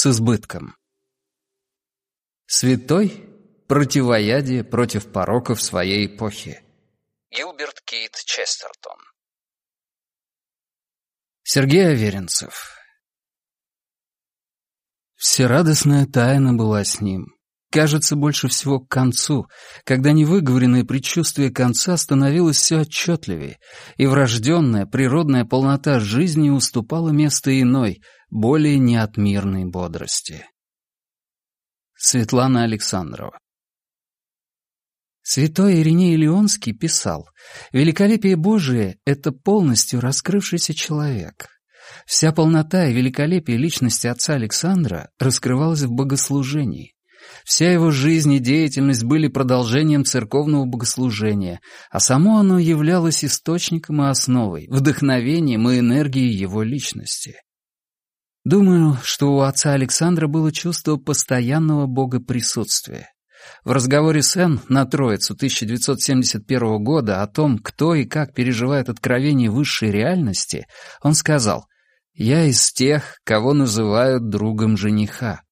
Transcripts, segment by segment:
С избытком. Святой — противоядие против пороков своей эпохи. Гилберт Кейт Честертон. Сергей Аверинцев. Всерадостная тайна была с ним. Кажется, больше всего к концу, когда невыговоренное предчувствие конца становилось все отчетливее, и врожденная природная полнота жизни уступала место иной, более неотмирной бодрости. Светлана Александрова Святой Ириней Леонский писал, «Великолепие Божие — это полностью раскрывшийся человек». Вся полнота и великолепие личности отца Александра раскрывалась в богослужении. Вся его жизнь и деятельность были продолжением церковного богослужения, а само оно являлось источником и основой, вдохновением и энергией его личности. Думаю, что у отца Александра было чувство постоянного богоприсутствия. В разговоре с Энн на Троицу 1971 года о том, кто и как переживает откровение высшей реальности, он сказал «Я из тех, кого называют другом жениха».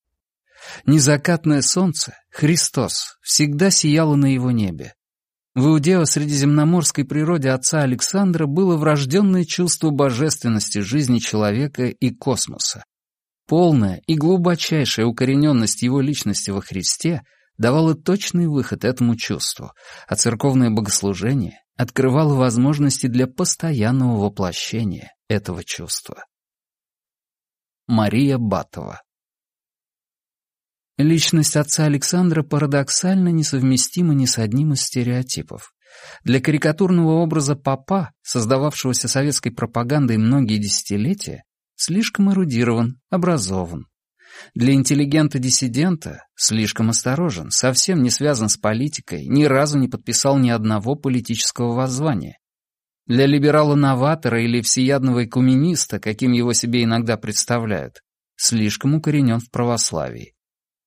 Незакатное солнце, Христос, всегда сияло на его небе. В иудео-средиземноморской природе отца Александра было врожденное чувство божественности жизни человека и космоса. Полная и глубочайшая укорененность его личности во Христе давала точный выход этому чувству, а церковное богослужение открывало возможности для постоянного воплощения этого чувства. Мария Батова Личность отца Александра парадоксально несовместима ни с одним из стереотипов. Для карикатурного образа папа, создававшегося советской пропагандой многие десятилетия, слишком эрудирован, образован. Для интеллигента-диссидента слишком осторожен, совсем не связан с политикой, ни разу не подписал ни одного политического воззвания. Для либерала-новатора или всеядного экумениста, каким его себе иногда представляют, слишком укоренен в православии.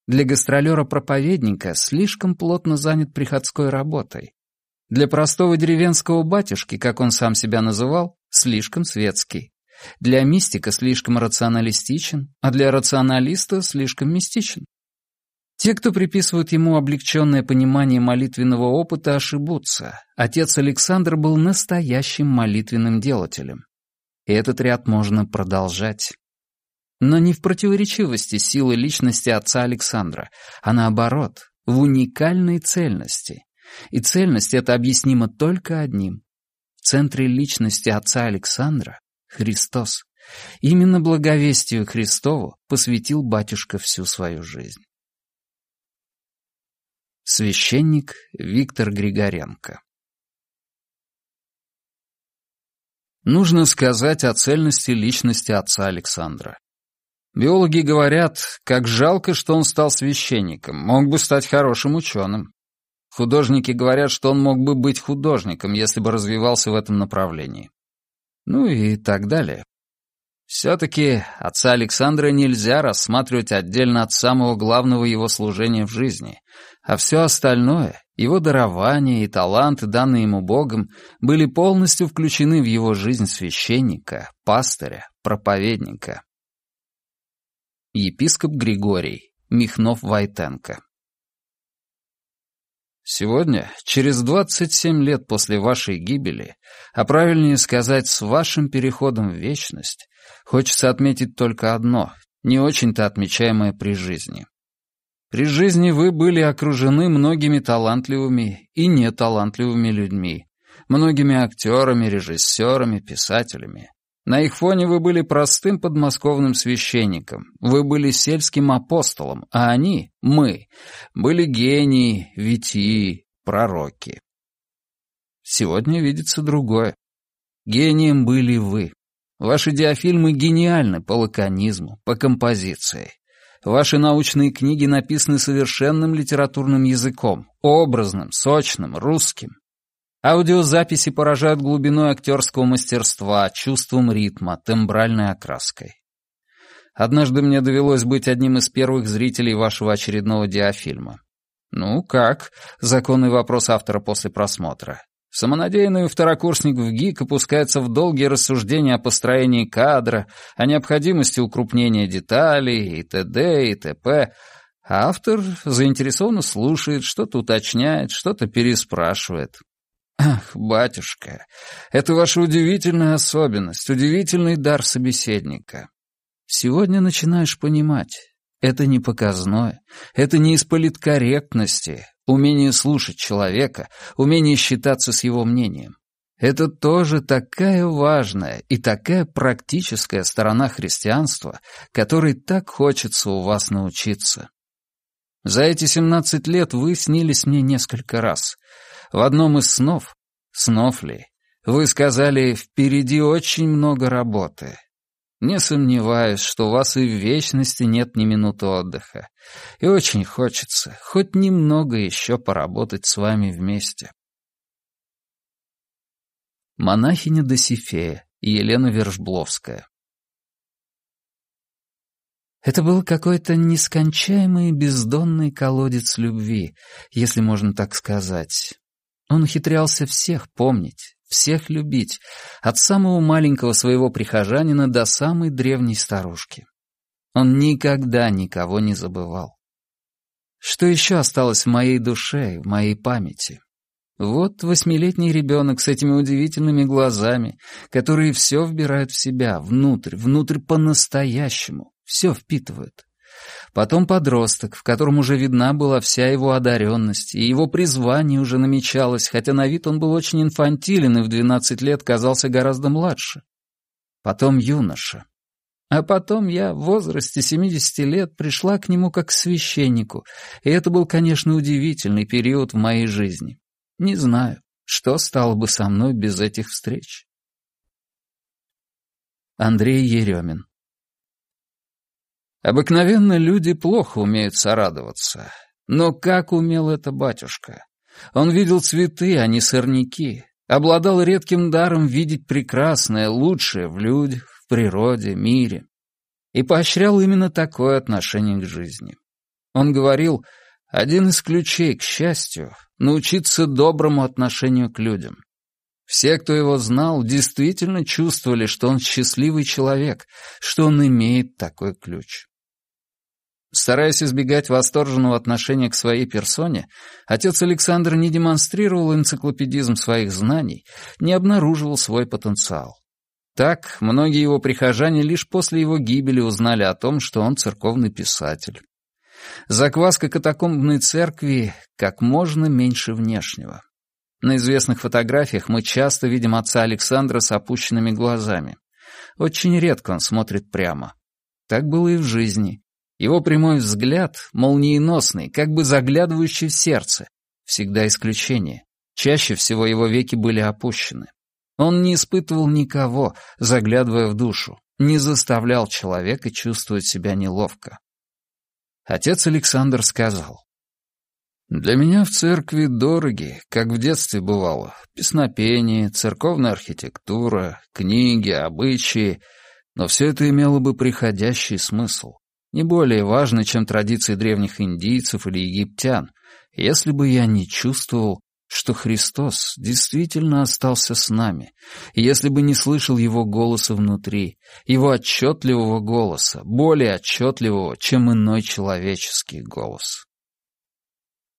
Для гастролера-проповедника слишком плотно занят приходской работой. Для простого деревенского батюшки, как он сам себя называл, слишком светский. Для мистика слишком рационалистичен, а для рационалиста слишком мистичен. Те, кто приписывают ему облегченное понимание молитвенного опыта, ошибутся. Отец Александр был настоящим молитвенным делателем. И этот ряд можно продолжать но не в противоречивости силы личности отца Александра, а наоборот, в уникальной цельности. И цельность эта объяснима только одним. В центре личности отца Александра — Христос. Именно благовестию Христову посвятил батюшка всю свою жизнь. Священник Виктор Григоренко Нужно сказать о цельности личности отца Александра. Биологи говорят, как жалко, что он стал священником, мог бы стать хорошим ученым. Художники говорят, что он мог бы быть художником, если бы развивался в этом направлении. Ну и так далее. Все-таки отца Александра нельзя рассматривать отдельно от самого главного его служения в жизни, а все остальное, его дарования и таланты, данные ему Богом, были полностью включены в его жизнь священника, пастыря, проповедника. Епископ Григорий, Михнов-Войтенко. Сегодня, через 27 лет после вашей гибели, а правильнее сказать, с вашим переходом в вечность, хочется отметить только одно, не очень-то отмечаемое при жизни. При жизни вы были окружены многими талантливыми и неталантливыми людьми, многими актерами, режиссерами, писателями. На их фоне вы были простым подмосковным священником, вы были сельским апостолом, а они, мы, были гении, витии, пророки. Сегодня видится другое. Гением были вы. Ваши диафильмы гениальны по лаконизму, по композиции. Ваши научные книги написаны совершенным литературным языком, образным, сочным, русским. Аудиозаписи поражают глубиной актерского мастерства, чувством ритма, тембральной окраской. Однажды мне довелось быть одним из первых зрителей вашего очередного диафильма. «Ну как?» — законный вопрос автора после просмотра. Самонадеянный второкурсник в ГИК опускается в долгие рассуждения о построении кадра, о необходимости укрупнения деталей и т.д. и т.п., а автор заинтересованно слушает, что-то уточняет, что-то переспрашивает. Ах, батюшка, это ваша удивительная особенность, удивительный дар собеседника. Сегодня начинаешь понимать, это не показное, это не из политкорректности, умение слушать человека, умение считаться с его мнением. Это тоже такая важная и такая практическая сторона христианства, которой так хочется у вас научиться. За эти 17 лет вы снились мне несколько раз. В одном из снов, снов ли, вы сказали «впереди очень много работы». Не сомневаюсь, что у вас и в вечности нет ни минуты отдыха. И очень хочется хоть немного еще поработать с вами вместе. Монахиня Досифея Елена Вержбловская это был какой-то нескончаемый бездонный колодец любви, если можно так сказать. Он ухитрялся всех помнить, всех любить, от самого маленького своего прихожанина до самой древней старушки. Он никогда никого не забывал. Что еще осталось в моей душе, в моей памяти? Вот восьмилетний ребенок с этими удивительными глазами, которые все вбирают в себя, внутрь, внутрь по-настоящему, все впитывают. Потом подросток, в котором уже видна была вся его одаренность, и его призвание уже намечалось, хотя на вид он был очень инфантилен и в двенадцать лет казался гораздо младше. Потом юноша. А потом я в возрасте семидесяти лет пришла к нему как к священнику, и это был, конечно, удивительный период в моей жизни. Не знаю, что стало бы со мной без этих встреч. Андрей Еремин Обыкновенно люди плохо умеют сорадоваться. Но как умел это батюшка? Он видел цветы, а не сорняки. Обладал редким даром видеть прекрасное, лучшее в людях, в природе, мире. И поощрял именно такое отношение к жизни. Он говорил, один из ключей к счастью — научиться доброму отношению к людям. Все, кто его знал, действительно чувствовали, что он счастливый человек, что он имеет такой ключ. Стараясь избегать восторженного отношения к своей персоне, отец Александр не демонстрировал энциклопедизм своих знаний, не обнаруживал свой потенциал. Так, многие его прихожане лишь после его гибели узнали о том, что он церковный писатель. Закваска катакомбной церкви как можно меньше внешнего. На известных фотографиях мы часто видим отца Александра с опущенными глазами. Очень редко он смотрит прямо. Так было и в жизни. Его прямой взгляд, молниеносный, как бы заглядывающий в сердце, всегда исключение. Чаще всего его веки были опущены. Он не испытывал никого, заглядывая в душу, не заставлял человека чувствовать себя неловко. Отец Александр сказал, «Для меня в церкви дороги, как в детстве бывало, песнопение, церковная архитектура, книги, обычаи, но все это имело бы приходящий смысл. Не более важно, чем традиции древних индийцев или египтян, если бы я не чувствовал, что Христос действительно остался с нами, если бы не слышал Его голоса внутри, Его отчетливого голоса, более отчетливого, чем иной человеческий голос.